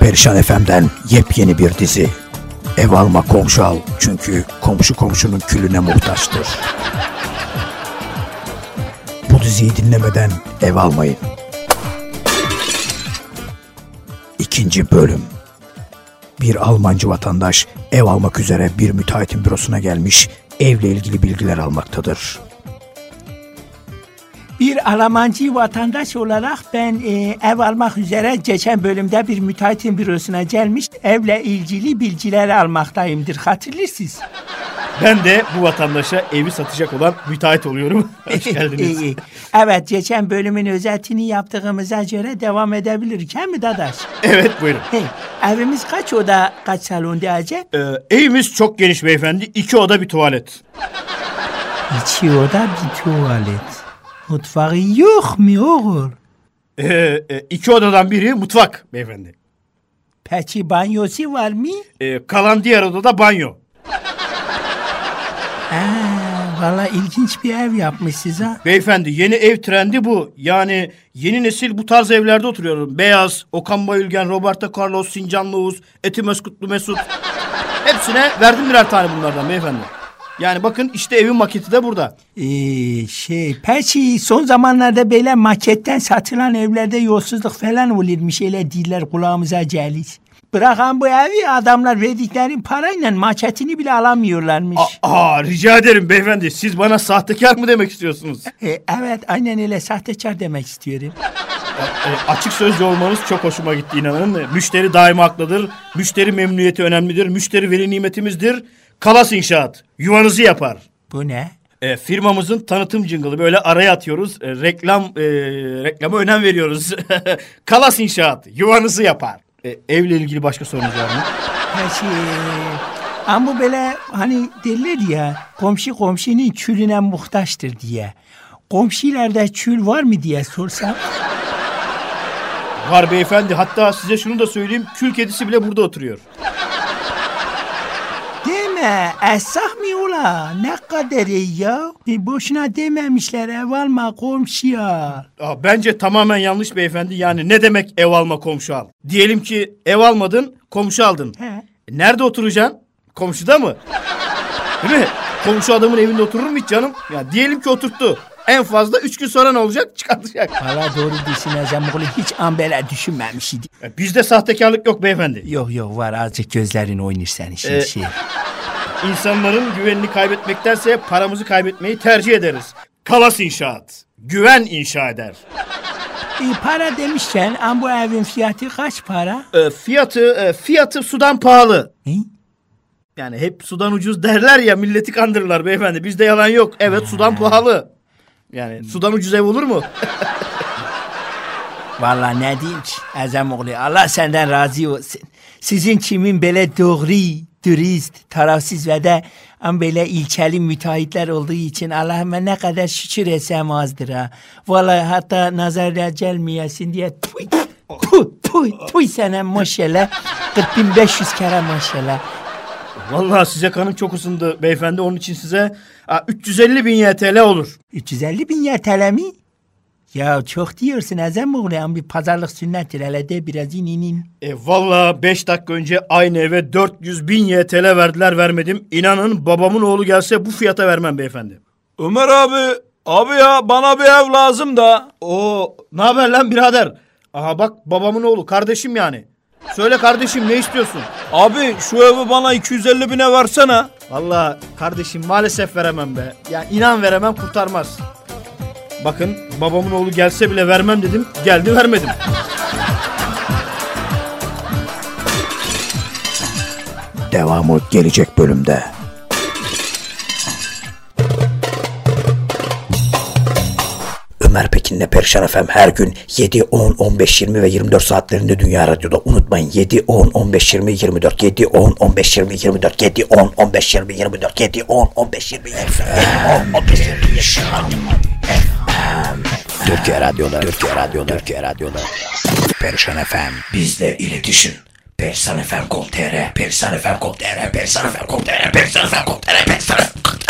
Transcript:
Perişan FM'den yepyeni bir dizi. Ev alma komşu al çünkü komşu komşunun külüne muhtaçtır. Bu diziyi dinlemeden ev almayın. İkinci bölüm. Bir Almancı vatandaş ev almak üzere bir müteahhitin bürosuna gelmiş, evle ilgili bilgiler almaktadır. Bir Almancı vatandaş olarak ben e, ev almak üzere geçen bölümde bir müteahhitin bürosuna gelmiş evle ilgili bilgiler almaktayımdır. Hatırlıyorsunuz. Ben de bu vatandaşa evi satacak olan müteahhit oluyorum. Hoş geldiniz. Evet geçen bölümün özetini yaptığımıza göre devam edebiliriz. He mi Dadaş? evet buyurun. Hey, evimiz kaç oda kaç salon diyecek? Ee, evimiz çok geniş beyefendi. İki oda bir tuvalet. İki oda bir tuvalet. Mutfağı yok mu oğul? Ee, e, iki odadan biri mutfak beyefendi. Peki banyosu var mı? Ee, kalan diğer odada banyo. Ha, valla ilginç bir ev yapmışsınız ha. Beyefendi yeni ev trendi bu. Yani yeni nesil bu tarz evlerde oturuyorum. Beyaz, Okan Bayülgen, Roberto Carlos, Sincan Oğuz, Eti Meskutlu Mesut. Hepsine verdim birer tane bunlardan beyefendi. Yani bakın işte evin maketi de burada. Ee, şey, peki son zamanlarda böyle maketten satılan evlerde yolsuzluk falan olurmuş öyle diller kulağımıza gelir. Bırakan bu evi adamlar verdikleri parayla maketini bile alamıyorlarmış. Aa rica ederim beyefendi. Siz bana sahtekar mı demek istiyorsunuz? E, evet aynen öyle sahtekar demek istiyorum. E, açık sözlü olmanız çok hoşuma gitti inanın. Müşteri daima haklıdır. Müşteri memnuniyeti önemlidir. Müşteri veli nimetimizdir. Kalas İnşaat yuvanızı yapar. Bu ne? E, firmamızın tanıtım jingle'ı böyle araya atıyoruz. E, reklam e, reklama önem veriyoruz. Kalas İnşaat yuvanızı yapar. E, evle ilgili başka sorunuz var mı? Peki. Ama bu böyle hani derler ya komşu komşunun külüne muhtaçtır diye. Komşularda kül var mı diye sorsam. Var beyefendi. Hatta size şunu da söyleyeyim. Kül kedisi bile burada oturuyor. Deme esah mı ula ne kadar iyi ya. Bir boşuna dememişler ev alma komşuya. Aa, bence tamamen yanlış beyefendi. Yani ne demek ev alma komşu al? Diyelim ki ev almadın, komşu aldın. He. E, nerede oturacaksın? Komşuda mı? Değil mi? Komşu adamın evinde oturur mu hiç canım? Ya diyelim ki oturttu. En fazla üç gün sonra ne olacak? Çıkartacak. Valla doğru düşüneceğim oğlum hiç an böyle düşünmemiş idi. E, bizde sahtekarlık yok beyefendi. Yok yok var azıcık gözlerin oynar senin şimdi Ee, şey. İnsanların güvenini kaybetmektense paramızı kaybetmeyi tercih ederiz. Kalas inşaat. Güven inşa eder. E, para demişken an bu evin fiyatı kaç para? E, fiyatı e, fiyatı sudan pahalı. Hı? Yani hep sudan ucuz derler ya milleti kandırırlar beyefendi. Bizde yalan yok. Evet sudan pahalı. Yani sudan ucuz ev olur mu? Valla ne diyeyim ki Azam oğlu Allah senden razı olsun. Sizin kimin böyle doğru, dürüst, tarafsız ve de am böyle ilkeli müteahhitler olduğu için Allah'ıma ne kadar şükür etsem azdır ha. Valla hatta nazarda gelmeyesin diye tuy, tuy, tuy, tuy sana maşallah. 4500 kere maşallah. Vallahi size kanım çok ısındı beyefendi. Onun için size a, 350 bin YTL olur. 350 bin YTL mi? Ya çok diyorsun Azam oğlu ama bir pazarlık sünnettir hele de biraz in in in. E, vallahi 5 dakika önce aynı eve 400 bin YTL verdiler vermedim. İnanın babamın oğlu gelse bu fiyata vermem beyefendi. Ömer abi, abi ya bana bir ev lazım da. Oo, ne haber lan birader? Aha bak babamın oğlu kardeşim yani. Söyle kardeşim ne istiyorsun? Abi şu evi bana 250 bine versene. Vallahi kardeşim maalesef veremem be. Ya inan veremem kurtarmaz. Bakın babamın oğlu gelse bile vermem dedim. Geldi vermedim. Devamı gelecek bölümde. Ömer Pekin'le Perişan FM her gün 7, 10, 15, 20 ve 24 saatlerinde Dünya Radyo'da. Unutmayın 7, 10, 15, 20, 24, 7, 10, 15, 20, 24, 7, 10, 15, 20, 24, 7, 10, 15, 20, 24, 10, 15, 20, 24, Türkiye Radyo'da, Türkiye Radyo'da, Türkiye Radyo'da. Perişan FM. Bizle iletişim. Perişan FM.com.tr, Perişan FM.com.tr, Perişan FM.com.tr, Perişan FM.com.tr, Perişan FM.com.tr.